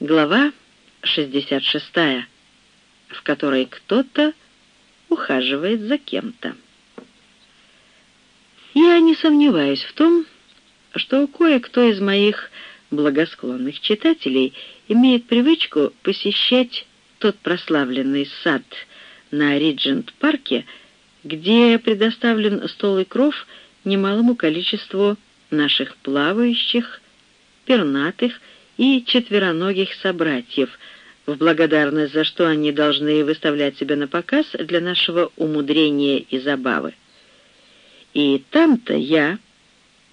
Глава 66, в которой кто-то ухаживает за кем-то. Я не сомневаюсь в том, что кое-кто из моих благосклонных читателей имеет привычку посещать тот прославленный сад на Риджент-парке, где предоставлен стол и кров немалому количеству наших плавающих, пернатых и четвероногих собратьев, в благодарность за что они должны выставлять себя на показ для нашего умудрения и забавы. И там-то я,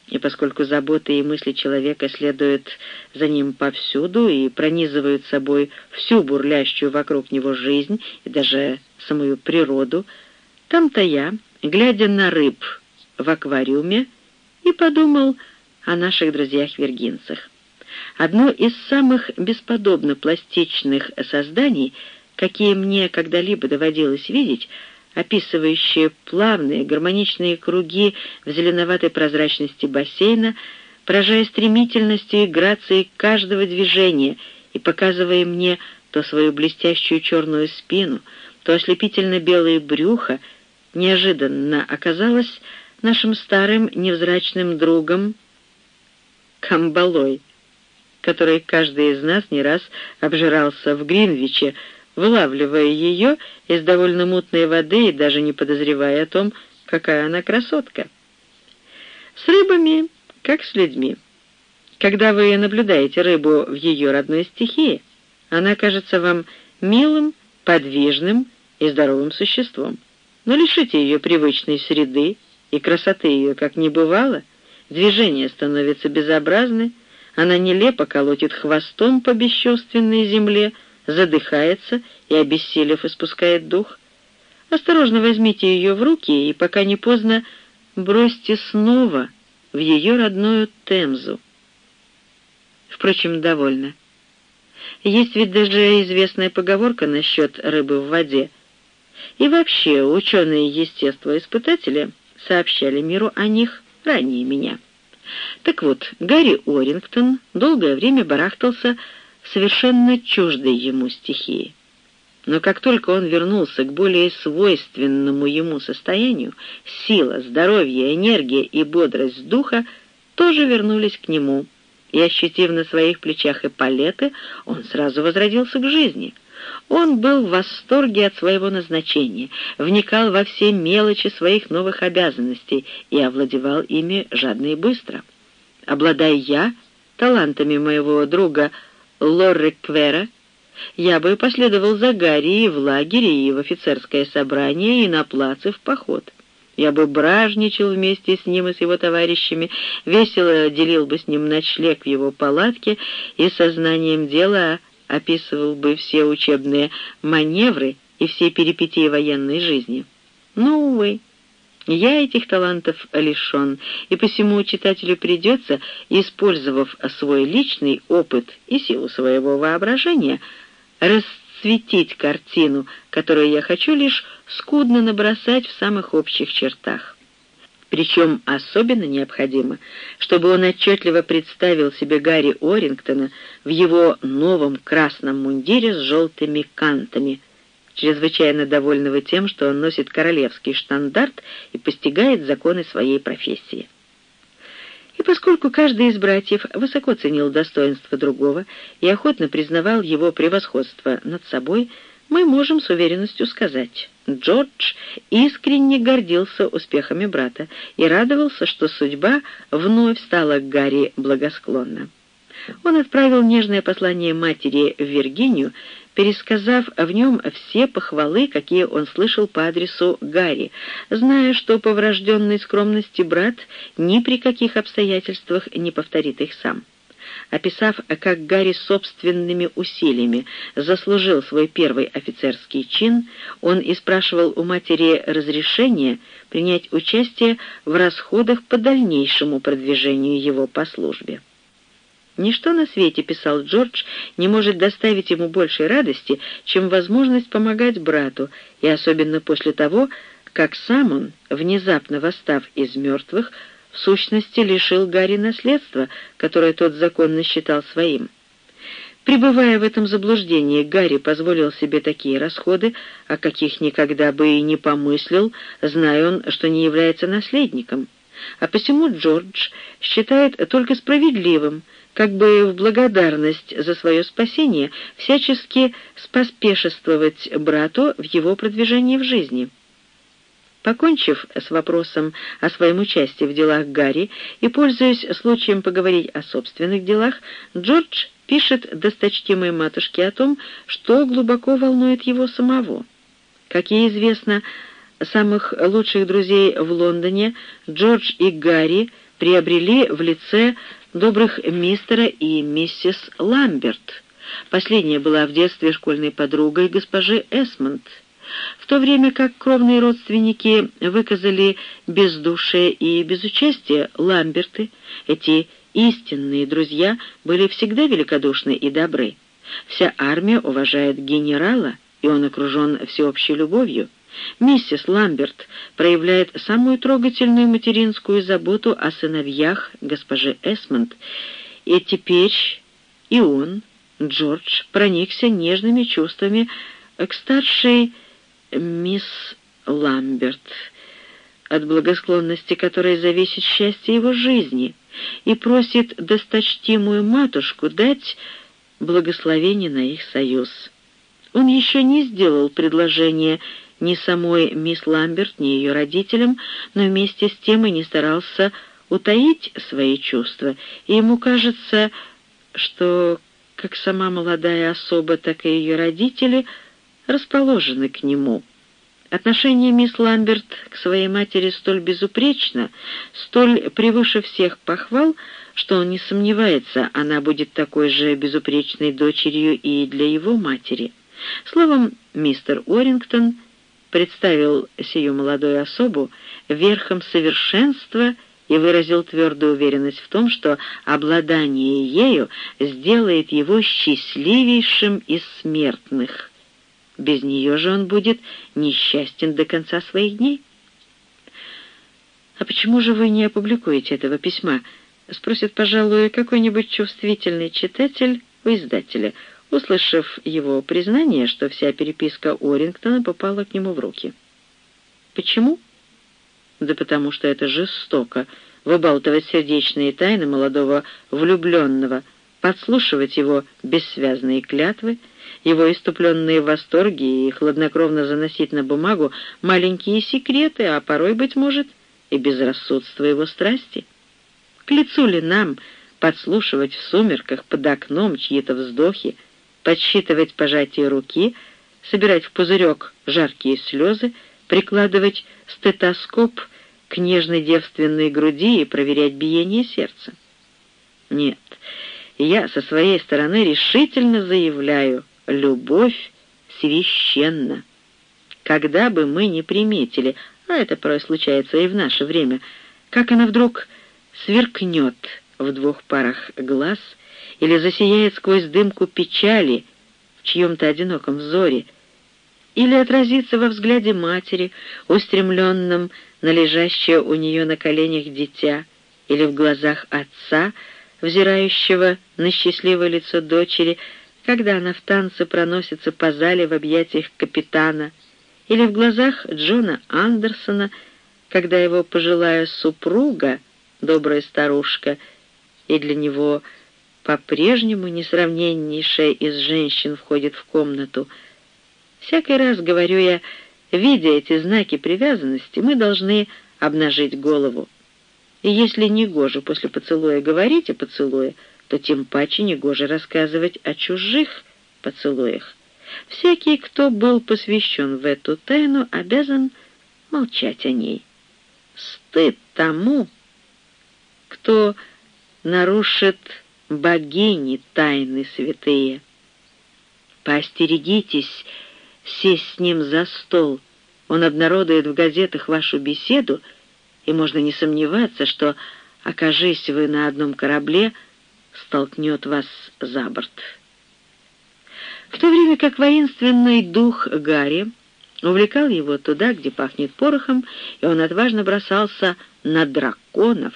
и поскольку заботы и мысли человека следуют за ним повсюду и пронизывают собой всю бурлящую вокруг него жизнь и даже самую природу, там-то я, глядя на рыб в аквариуме, и подумал о наших друзьях-вергинцах. Одно из самых бесподобно пластичных созданий, какие мне когда-либо доводилось видеть, описывающие плавные гармоничные круги в зеленоватой прозрачности бассейна, поражая стремительностью и грацией каждого движения и показывая мне то свою блестящую черную спину, то ослепительно белое брюхо, неожиданно оказалось нашим старым невзрачным другом Камбалой которой каждый из нас не раз обжирался в Гринвиче, вылавливая ее из довольно мутной воды и даже не подозревая о том, какая она красотка. С рыбами, как с людьми. Когда вы наблюдаете рыбу в ее родной стихии, она кажется вам милым, подвижным и здоровым существом. Но лишите ее привычной среды, и красоты ее как не бывало, движения становятся безобразны, она нелепо колотит хвостом по бесчувственной земле, задыхается и, обессилев, испускает дух. Осторожно возьмите ее в руки и, пока не поздно, бросьте снова в ее родную Темзу. Впрочем, довольно. Есть ведь даже известная поговорка насчет рыбы в воде. И вообще, ученые-естествоиспытатели сообщали миру о них ранее меня. Так вот, Гарри Орингтон долгое время барахтался в совершенно чуждой ему стихии. Но как только он вернулся к более свойственному ему состоянию, сила, здоровье, энергия и бодрость духа тоже вернулись к нему, и, ощутив на своих плечах эполеты, он сразу возродился к жизни. Он был в восторге от своего назначения, вникал во все мелочи своих новых обязанностей и овладевал ими жадно и быстро. Обладая я талантами моего друга Лорри Квера, я бы последовал за Гарри и в лагере, и в офицерское собрание, и на плаце в поход. Я бы бражничал вместе с ним и с его товарищами, весело делил бы с ним ночлег в его палатке и сознанием дела описывал бы все учебные маневры и все перипетии военной жизни. Но, увы, я этих талантов лишен, и посему читателю придется, использовав свой личный опыт и силу своего воображения, расцветить картину, которую я хочу лишь скудно набросать в самых общих чертах. Причем особенно необходимо, чтобы он отчетливо представил себе Гарри Орингтона в его новом красном мундире с желтыми кантами, чрезвычайно довольного тем, что он носит королевский штандарт и постигает законы своей профессии. И поскольку каждый из братьев высоко ценил достоинство другого и охотно признавал его превосходство над собой, мы можем с уверенностью сказать, Джордж искренне гордился успехами брата и радовался, что судьба вновь стала к Гарри благосклонна. Он отправил нежное послание матери в Виргинию, пересказав в нем все похвалы, какие он слышал по адресу Гарри, зная, что по врожденной скромности брат ни при каких обстоятельствах не повторит их сам описав, как Гарри собственными усилиями заслужил свой первый офицерский чин, он и спрашивал у матери разрешения принять участие в расходах по дальнейшему продвижению его по службе. «Ничто на свете, — писал Джордж, — не может доставить ему большей радости, чем возможность помогать брату, и особенно после того, как сам он, внезапно восстав из мертвых, в сущности лишил Гарри наследства, которое тот законно считал своим. Пребывая в этом заблуждении, Гарри позволил себе такие расходы, о каких никогда бы и не помыслил, зная он, что не является наследником. А посему Джордж считает только справедливым, как бы в благодарность за свое спасение, всячески споспешествовать брату в его продвижении в жизни. Покончив с вопросом о своем участии в делах Гарри и пользуясь случаем поговорить о собственных делах, Джордж пишет досточтимой матушке о том, что глубоко волнует его самого. Как ей известно, самых лучших друзей в Лондоне Джордж и Гарри приобрели в лице добрых мистера и миссис Ламберт. Последняя была в детстве школьной подругой госпожи Эсмонд. В то время как кровные родственники выказали бездушие и безучастие Ламберты, эти истинные друзья были всегда великодушны и добры. Вся армия уважает генерала, и он окружен всеобщей любовью. Миссис Ламберт проявляет самую трогательную материнскую заботу о сыновьях госпожи Эсмонд, и теперь и он, Джордж, проникся нежными чувствами к старшей мисс Ламберт, от благосклонности которой зависит счастье его жизни — и просит досточтимую матушку дать благословение на их союз. Он еще не сделал предложение ни самой мисс Ламберт, ни ее родителям, но вместе с тем и не старался утаить свои чувства, и ему кажется, что как сама молодая особа, так и ее родители расположены к нему. Отношение мисс Ламберт к своей матери столь безупречно, столь превыше всех похвал, что он не сомневается, она будет такой же безупречной дочерью и для его матери. Словом, мистер Уоррингтон представил сию молодую особу верхом совершенства и выразил твердую уверенность в том, что обладание ею сделает его счастливейшим из смертных — без нее же он будет несчастен до конца своих дней. «А почему же вы не опубликуете этого письма?» — спросит, пожалуй, какой-нибудь чувствительный читатель у издателя, услышав его признание, что вся переписка Орингтона попала к нему в руки. «Почему?» «Да потому что это жестоко — выбалтывать сердечные тайны молодого влюбленного, подслушивать его бессвязные клятвы — его иступленные восторги и хладнокровно заносить на бумагу маленькие секреты, а порой, быть может, и безрассудство его страсти. К лицу ли нам подслушивать в сумерках под окном чьи-то вздохи, подсчитывать пожатие руки, собирать в пузырек жаркие слезы, прикладывать стетоскоп к нежной девственной груди и проверять биение сердца? Нет, я со своей стороны решительно заявляю, любовь священна. Когда бы мы ни приметили, а это порой случается и в наше время, как она вдруг сверкнет в двух парах глаз или засияет сквозь дымку печали в чьем-то одиноком взоре, или отразится во взгляде матери, устремленном на лежащее у нее на коленях дитя, или в глазах отца, взирающего на счастливое лицо дочери, когда она в танце проносится по зале в объятиях капитана, или в глазах Джона Андерсона, когда его пожилая супруга, добрая старушка, и для него по-прежнему несравненнейшая из женщин входит в комнату. Всякий раз, говорю я, видя эти знаки привязанности, мы должны обнажить голову. И если не гоже после поцелуя говорить о поцелуе, то тем паче негоже рассказывать о чужих поцелуях. Всякий, кто был посвящен в эту тайну, обязан молчать о ней. Стыд тому, кто нарушит богини тайны святые. Поостерегитесь сесть с ним за стол. Он обнародует в газетах вашу беседу, и можно не сомневаться, что, окажись вы на одном корабле, столкнет вас за борт. В то время как воинственный дух Гарри увлекал его туда, где пахнет порохом, и он отважно бросался на драконов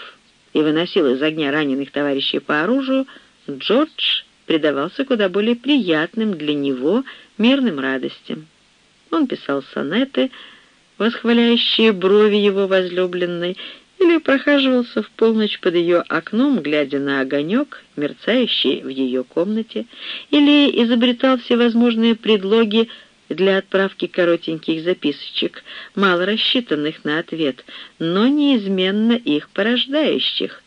и выносил из огня раненых товарищей по оружию, Джордж предавался куда более приятным для него мирным радостям. Он писал сонеты, восхваляющие брови его возлюбленной, или прохаживался в полночь под ее окном, глядя на огонек, мерцающий в ее комнате, или изобретал всевозможные предлоги для отправки коротеньких записочек, мало рассчитанных на ответ, но неизменно их порождающих,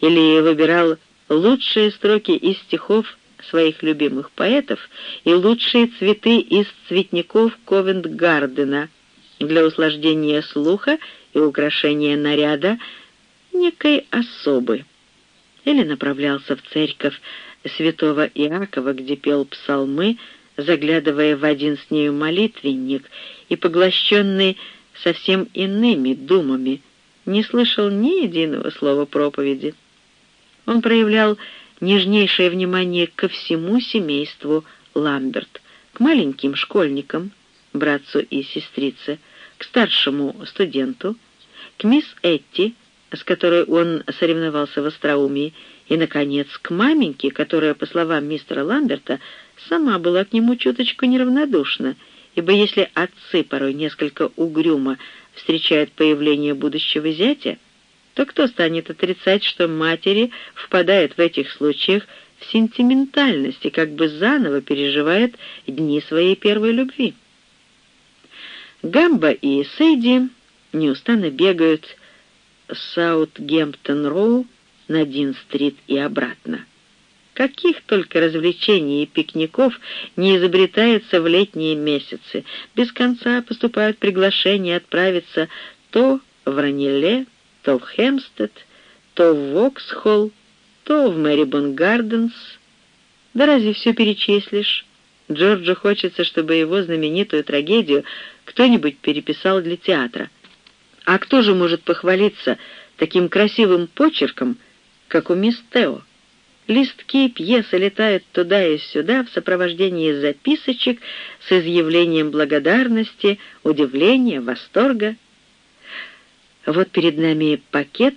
или выбирал лучшие строки из стихов своих любимых поэтов и лучшие цветы из цветников Ковент-Гардена для услаждения слуха и украшения наряда некой особы. Или направлялся в церковь святого Иакова, где пел псалмы, заглядывая в один с нею молитвенник и поглощенный совсем иными думами, не слышал ни единого слова проповеди. Он проявлял нежнейшее внимание ко всему семейству Ламберт, к маленьким школьникам, братцу и сестрице, к старшему студенту, к мисс Этти, с которой он соревновался в остроумии, и, наконец, к маменьке, которая, по словам мистера Ламберта, сама была к нему чуточку неравнодушна, ибо если отцы порой несколько угрюмо встречают появление будущего зятя, то кто станет отрицать, что матери впадают в этих случаях в сентиментальность и как бы заново переживают дни своей первой любви? Гамба и Сейди неустанно бегают Саутгемптон-Роу на Дин-стрит и обратно. Каких только развлечений и пикников не изобретается в летние месяцы. Без конца поступают приглашения отправиться то в Раниле, то в Хемстед, то в Воксхолл, то в Мэрибон Гарденс. Да разве все перечислишь? Джорджу хочется, чтобы его знаменитую трагедию кто-нибудь переписал для театра. А кто же может похвалиться таким красивым почерком, как у мисс Тео? Листки пьесы летают туда и сюда в сопровождении записочек с изъявлением благодарности, удивления, восторга. Вот перед нами пакет,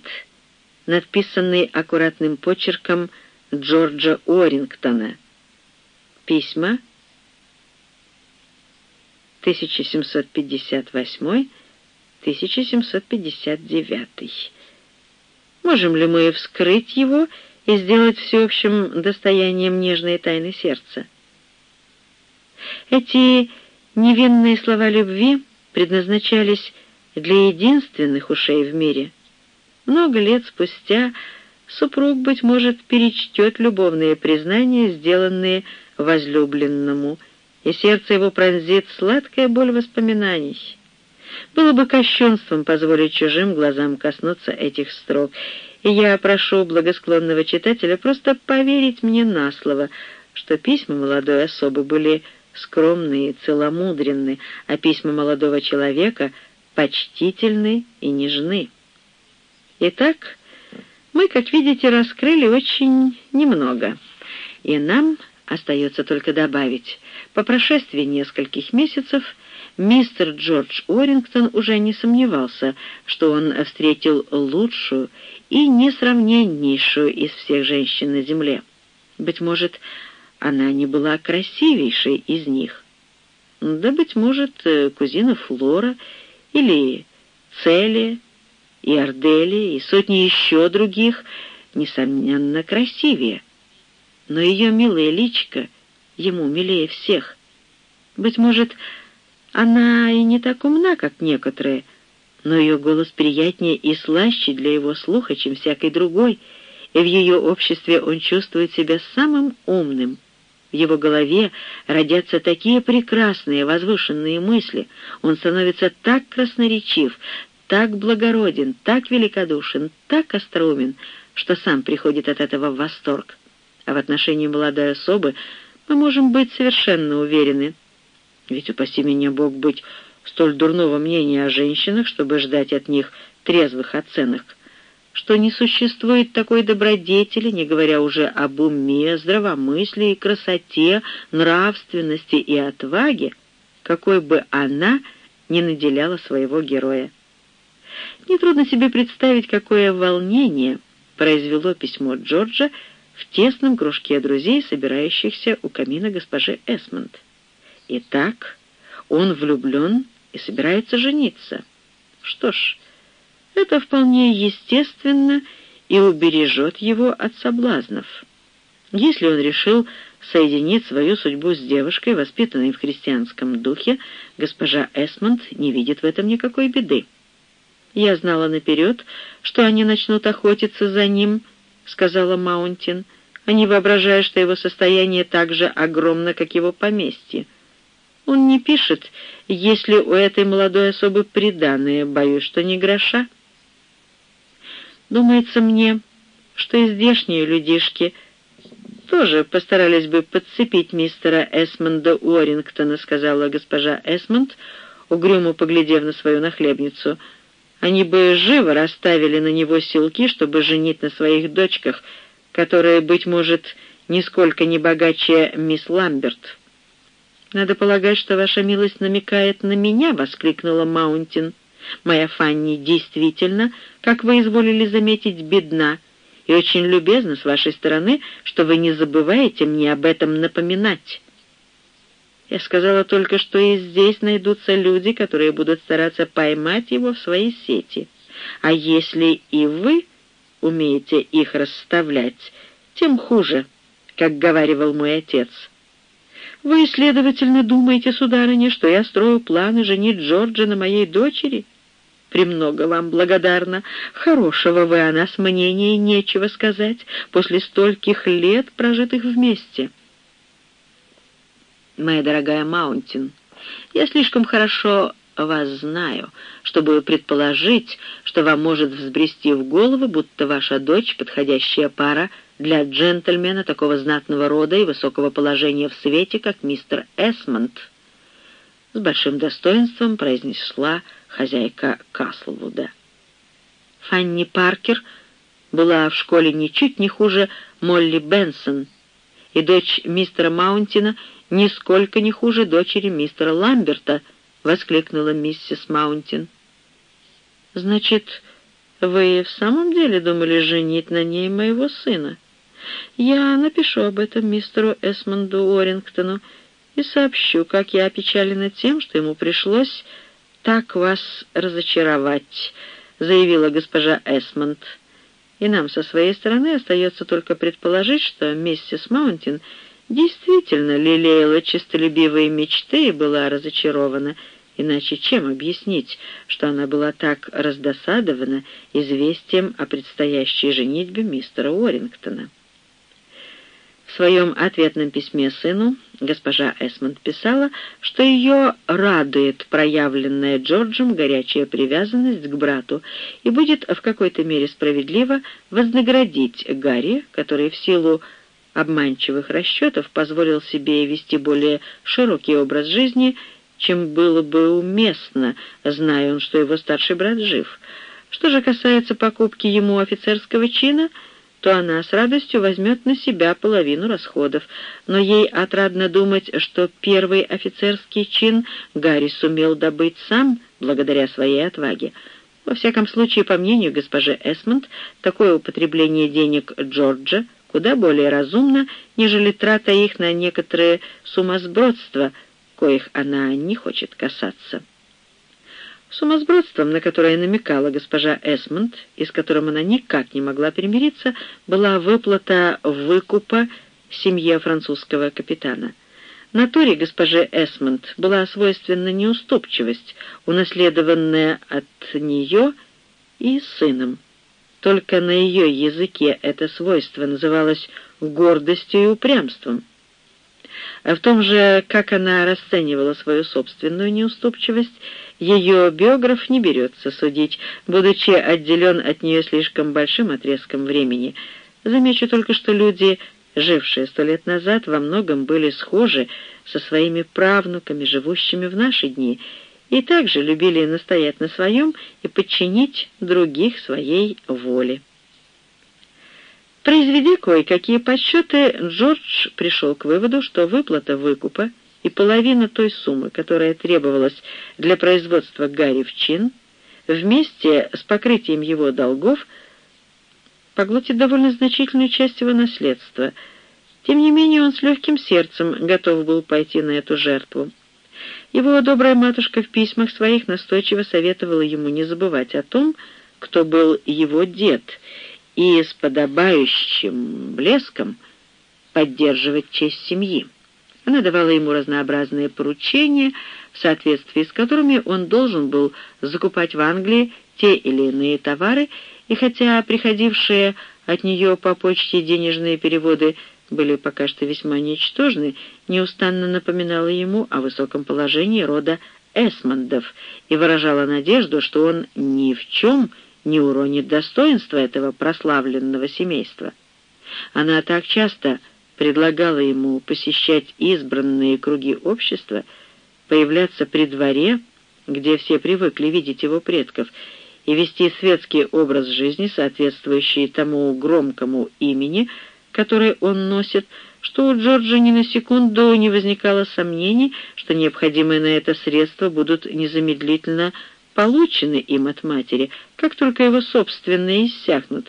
надписанный аккуратным почерком Джорджа Уоррингтона. Письма 1758-1759. Можем ли мы вскрыть его и сделать всеобщим достоянием нежной тайны сердца? Эти невинные слова любви предназначались для единственных ушей в мире. Много лет спустя супруг, быть может, перечтет любовные признания, сделанные возлюбленному, и сердце его пронзит сладкая боль воспоминаний. Было бы кощунством позволить чужим глазам коснуться этих строк, и я прошу благосклонного читателя просто поверить мне на слово, что письма молодой особы были скромные и целомудренны, а письма молодого человека — почтительны и нежны. Итак, мы, как видите, раскрыли очень немного, и нам остается только добавить, по прошествии нескольких месяцев мистер Джордж Уоррингтон уже не сомневался, что он встретил лучшую и несравненнейшую из всех женщин на земле. Быть может, она не была красивейшей из них. Да, быть может, кузина Флора или Цели, и Ордели, и сотни еще других, несомненно, красивее. Но ее милая личка ему милее всех. Быть может, она и не так умна, как некоторые, но ее голос приятнее и слаще для его слуха, чем всякий другой, и в ее обществе он чувствует себя самым умным — в его голове родятся такие прекрасные, возвышенные мысли. Он становится так красноречив, так благороден, так великодушен, так остроумен, что сам приходит от этого в восторг. А в отношении молодой особы мы можем быть совершенно уверены. Ведь упаси меня Бог быть столь дурного мнения о женщинах, чтобы ждать от них трезвых оценок что не существует такой добродетели, не говоря уже об уме, здравомыслии, красоте, нравственности и отваге, какой бы она ни наделяла своего героя. Нетрудно себе представить, какое волнение произвело письмо Джорджа в тесном кружке друзей, собирающихся у камина госпожи Эсмонд. Итак, он влюблен и собирается жениться. Что ж, это вполне естественно и убережет его от соблазнов. Если он решил соединить свою судьбу с девушкой, воспитанной в христианском духе, госпожа Эсмонд не видит в этом никакой беды. «Я знала наперед, что они начнут охотиться за ним», — сказала Маунтин, «а не воображая, что его состояние так же огромно, как его поместье. Он не пишет, если у этой молодой особы приданное, боюсь, что не гроша. Думается мне, что и здешние людишки — тоже постарались бы подцепить мистера Эсмонда Уоррингтона», — сказала госпожа Эсмонд, угрюмо поглядев на свою нахлебницу. «Они бы живо расставили на него силки, чтобы женить на своих дочках, которые, быть может, нисколько не богаче мисс Ламберт». «Надо полагать, что ваша милость намекает на меня», — воскликнула Маунтин. «Моя Фанни действительно, как вы изволили заметить, бедна» и очень любезно с вашей стороны, что вы не забываете мне об этом напоминать. Я сказала только, что и здесь найдутся люди, которые будут стараться поймать его в свои сети. А если и вы умеете их расставлять, тем хуже, как говаривал мой отец. Вы, следовательно, думаете, сударыня, что я строю планы женить Джорджа на моей дочери?» премного вам благодарна. Хорошего вы о нас мнения нечего сказать после стольких лет, прожитых вместе. Моя дорогая Маунтин, я слишком хорошо вас знаю, чтобы предположить, что вам может взбрести в голову, будто ваша дочь — подходящая пара для джентльмена такого знатного рода и высокого положения в свете, как мистер Эсмонд. С большим достоинством произнесла хозяйка Каслвуда. Фанни Паркер была в школе ничуть не хуже Молли Бенсон, и дочь мистера Маунтина нисколько не хуже дочери мистера Ламберта, воскликнула миссис Маунтин. «Значит, вы в самом деле думали женить на ней моего сына? Я напишу об этом мистеру Эсмонду Уоррингтону и сообщу, как я опечалена тем, что ему пришлось так вас разочаровать», — заявила госпожа Эсмонд. «И нам со своей стороны остается только предположить, что миссис Маунтин действительно лелеяла честолюбивые мечты и была разочарована, иначе чем объяснить, что она была так раздосадована известием о предстоящей женитьбе мистера Уоррингтона?» Своем ответном письме сыну госпожа Эсмонд писала, что ее радует проявленная Джорджем горячая привязанность к брату и будет в какой-то мере справедливо вознаградить Гарри, который в силу обманчивых расчетов позволил себе вести более широкий образ жизни, чем было бы уместно, зная он, что его старший брат жив. Что же касается покупки ему офицерского чина — то она с радостью возьмет на себя половину расходов, но ей отрадно думать, что первый офицерский чин Гарри сумел добыть сам благодаря своей отваге. Во всяком случае, по мнению госпожи Эсмонд, такое употребление денег Джорджа куда более разумно, нежели трата их на некоторые сумасбродства, коих она не хочет касаться. Сумасбродством, на которое намекала госпожа Эсмонд, и с которым она никак не могла примириться, была выплата выкупа семье французского капитана. Натуре госпожи Эсмонд была свойственна неуступчивость, унаследованная от нее и сыном. Только на ее языке это свойство называлось гордостью и упрямством. А в том же, как она расценивала свою собственную неуступчивость, ее биограф не берется судить, будучи отделен от нее слишком большим отрезком времени. Замечу только, что люди, жившие сто лет назад, во многом были схожи со своими правнуками, живущими в наши дни, и также любили настоять на своем и подчинить других своей воле. Произведя кое-какие подсчеты, Джордж пришел к выводу, что выплата выкупа — и половина той суммы, которая требовалась для производства Гарри в чин, вместе с покрытием его долгов, поглотит довольно значительную часть его наследства. Тем не менее он с легким сердцем готов был пойти на эту жертву. Его добрая матушка в письмах своих настойчиво советовала ему не забывать о том, кто был его дед, и с подобающим блеском поддерживать честь семьи. Она давала ему разнообразные поручения, в соответствии с которыми он должен был закупать в Англии те или иные товары, и хотя приходившие от нее по почте денежные переводы были пока что весьма ничтожны, неустанно напоминала ему о высоком положении рода Эсмондов и выражала надежду, что он ни в чем не уронит достоинства этого прославленного семейства. Она так часто предлагала ему посещать избранные круги общества, появляться при дворе, где все привыкли видеть его предков, и вести светский образ жизни, соответствующий тому громкому имени, которое он носит, что у Джорджа ни на секунду не возникало сомнений, что необходимые на это средства будут незамедлительно получены им от матери, как только его собственные иссякнут.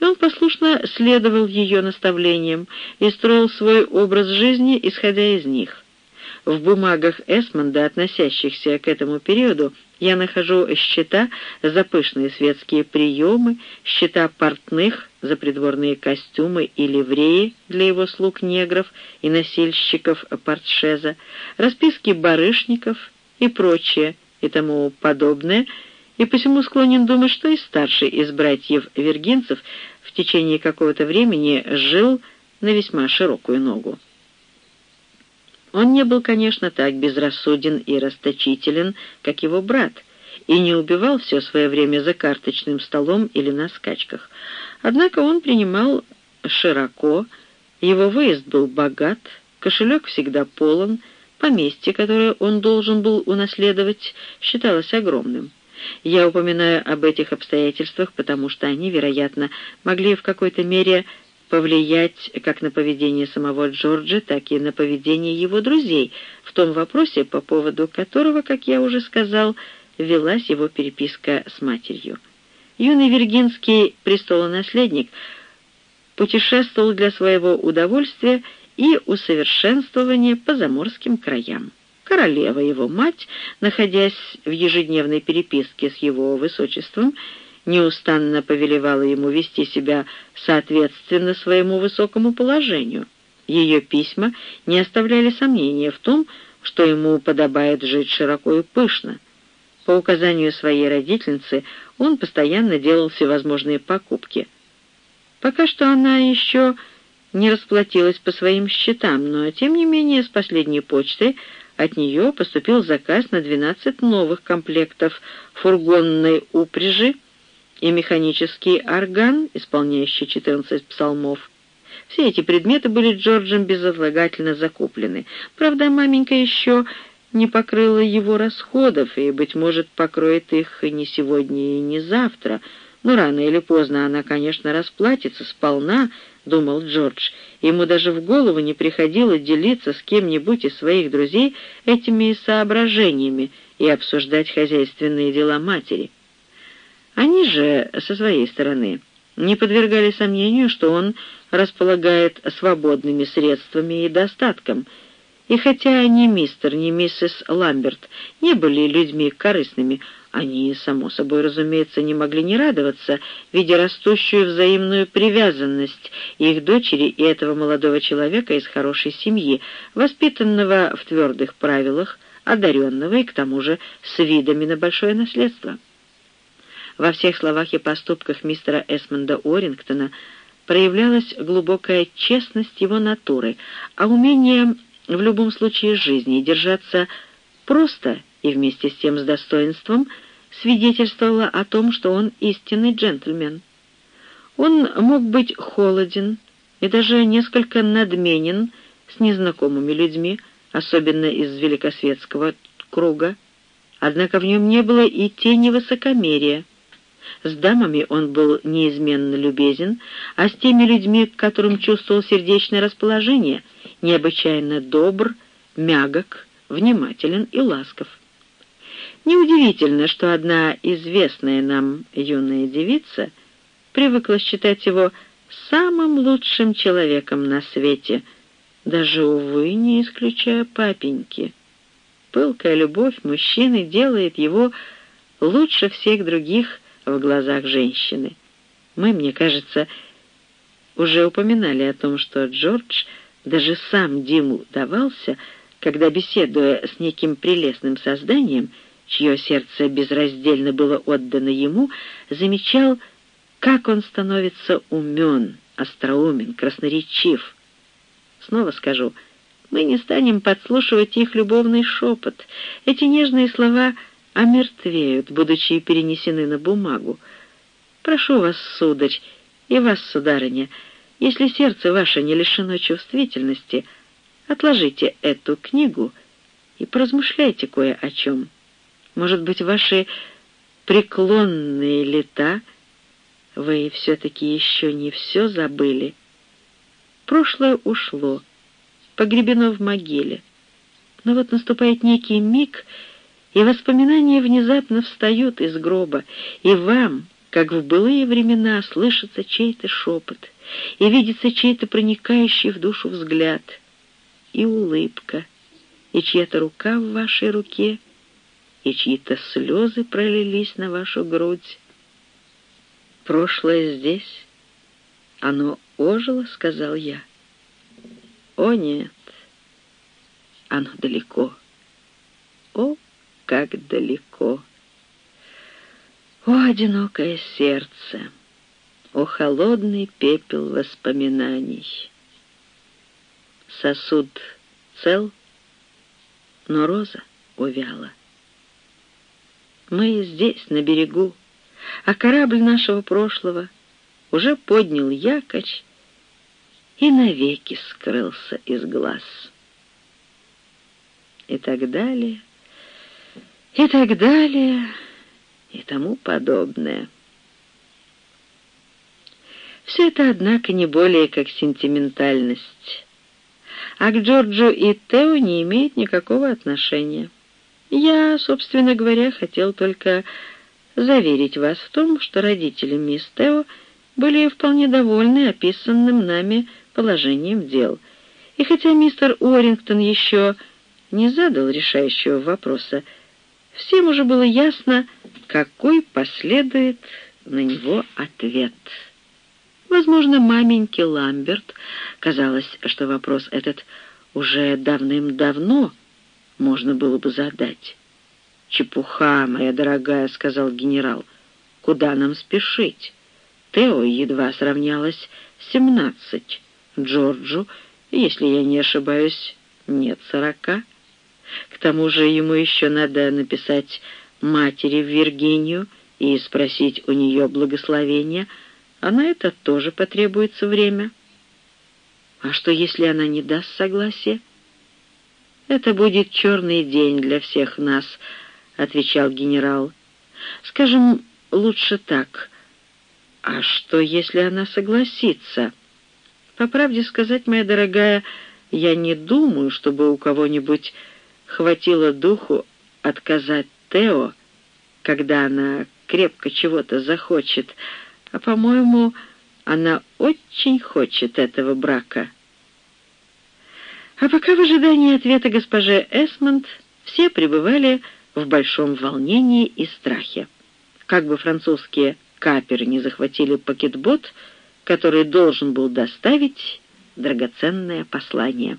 И он послушно следовал ее наставлениям и строил свой образ жизни, исходя из них. В бумагах Эсмонда, относящихся к этому периоду, я нахожу счета за пышные светские приемы, счета портных за придворные костюмы и ливреи для его слуг-негров и носильщиков портшеза, расписки барышников и прочее, и тому подобное, и посему склонен думать, что и старший из братьев Вергинцев в течение какого-то времени жил на весьма широкую ногу. Он не был, конечно, так безрассуден и расточителен, как его брат, и не убивал все свое время за карточным столом или на скачках. Однако он принимал широко, его выезд был богат, кошелек всегда полон, поместье, которое он должен был унаследовать, считалось огромным. Я упоминаю об этих обстоятельствах, потому что они, вероятно, могли в какой-то мере повлиять как на поведение самого Джорджа, так и на поведение его друзей в том вопросе, по поводу которого, как я уже сказал, велась его переписка с матерью. Юный виргинский престолонаследник путешествовал для своего удовольствия и усовершенствования по заморским краям. Королева, его мать, находясь в ежедневной переписке с его высочеством, неустанно повелевала ему вести себя соответственно своему высокому положению. Ее письма не оставляли сомнения в том, что ему подобает жить широко и пышно. По указанию своей родительницы он постоянно делал всевозможные покупки. Пока что она еще не расплатилась по своим счетам, но, тем не менее, с последней почты от нее поступил заказ на 12 новых комплектов фургонной упряжи, и механический орган, исполняющий 14 псалмов. Все эти предметы были Джорджем безотлагательно закуплены. Правда, маменька еще не покрыла его расходов, и, быть может, покроет их и не сегодня, и не завтра. Но рано или поздно она, конечно, расплатится сполна, — думал Джордж. Ему даже в голову не приходило делиться с кем-нибудь из своих друзей этими соображениями и обсуждать хозяйственные дела матери. Они же, со своей стороны, не подвергали сомнению, что он располагает свободными средствами и достатком, и хотя ни мистер, ни миссис Ламберт не были людьми корыстными, они, само собой разумеется, не могли не радоваться, видя растущую взаимную привязанность их дочери и этого молодого человека из хорошей семьи, воспитанного в твердых правилах, одаренного и, к тому же, с видами на большое наследство. Во всех словах и поступках мистера Эсмонда Орингтона проявлялась глубокая честность его натуры, а умение в любом случае жизни держаться просто и вместе с тем с достоинством свидетельствовало о том, что он истинный джентльмен. Он мог быть холоден и даже несколько надменен с незнакомыми людьми, особенно из великосветского круга, однако в нем не было и тени высокомерия. С дамами он был неизменно любезен, а с теми людьми, к которым чувствовал сердечное расположение, необычайно добр, мягок, внимателен и ласков. Неудивительно, что одна известная нам юная девица, привыкла считать его самым лучшим человеком на свете, даже, увы, не исключая папеньки. Пылкая любовь мужчины делает его лучше всех других в глазах женщины. Мы, мне кажется, уже упоминали о том, что Джордж даже сам Диму давался, когда, беседуя с неким прелестным созданием, чье сердце безраздельно было отдано ему, замечал, как он становится умен, остроумен, красноречив. Снова скажу, мы не станем подслушивать их любовный шепот. Эти нежные слова омертвеют, будучи перенесены на бумагу. Прошу вас, сударь, и вас, сударыня, если сердце ваше не лишено чувствительности, отложите эту книгу и поразмышляйте кое о чем. Может быть, ваши преклонные лета вы все-таки еще не все забыли. Прошлое ушло, погребено в могиле. Но вот наступает некий миг, и воспоминания внезапно встают из гроба, и вам, как в былые времена, слышится чей-то шепот, и видится чей-то проникающий в душу взгляд, и улыбка, и чья-то рука в вашей руке, и чьи-то слезы пролились на вашу грудь. Прошлое здесь, оно ожило, сказал я. О, нет, оно далеко. О, как далеко. О, одинокое сердце! О, холодный пепел воспоминаний! Сосуд цел, но роза увяла. Мы здесь, на берегу, а корабль нашего прошлого уже поднял якорь и навеки скрылся из глаз. И так далее, и так далее и тому подобное. Все это, однако, не более как сентиментальность, а к Джорджу и Тео не имеет никакого отношения. Я, собственно говоря, хотел только заверить вас в том, что родители мисс Тео были вполне довольны описанным нами положением дел. И хотя мистер Уоррингтон еще не задал решающего вопроса, всем уже было ясно, какой последует на него ответ. Возможно, маменьке Ламберт казалось, что вопрос этот уже давным-давно можно было бы задать. «Чепуха, моя дорогая», — сказал генерал. «Куда нам спешить?» Тео едва сравнялась семнадцать. Джорджу, если я не ошибаюсь, нет сорока. К тому же ему еще надо написать матери в Виргинию и спросить у нее благословения, а на это тоже потребуется время. А что, если она не даст согласия? «Это будет черный день для всех нас», — отвечал генерал. «Скажем лучше так. А что, если она согласится?» «По правде сказать, моя дорогая, я не думаю, чтобы у кого-нибудь хватило духу отказать Тео, когда она крепко чего-то захочет, а, по-моему, она очень хочет этого брака». А пока в ожидании ответа госпожи Эсмонд все пребывали в большом волнении и страхе. Как бы французские каперы не захватили пакетбот, который должен был доставить драгоценное послание.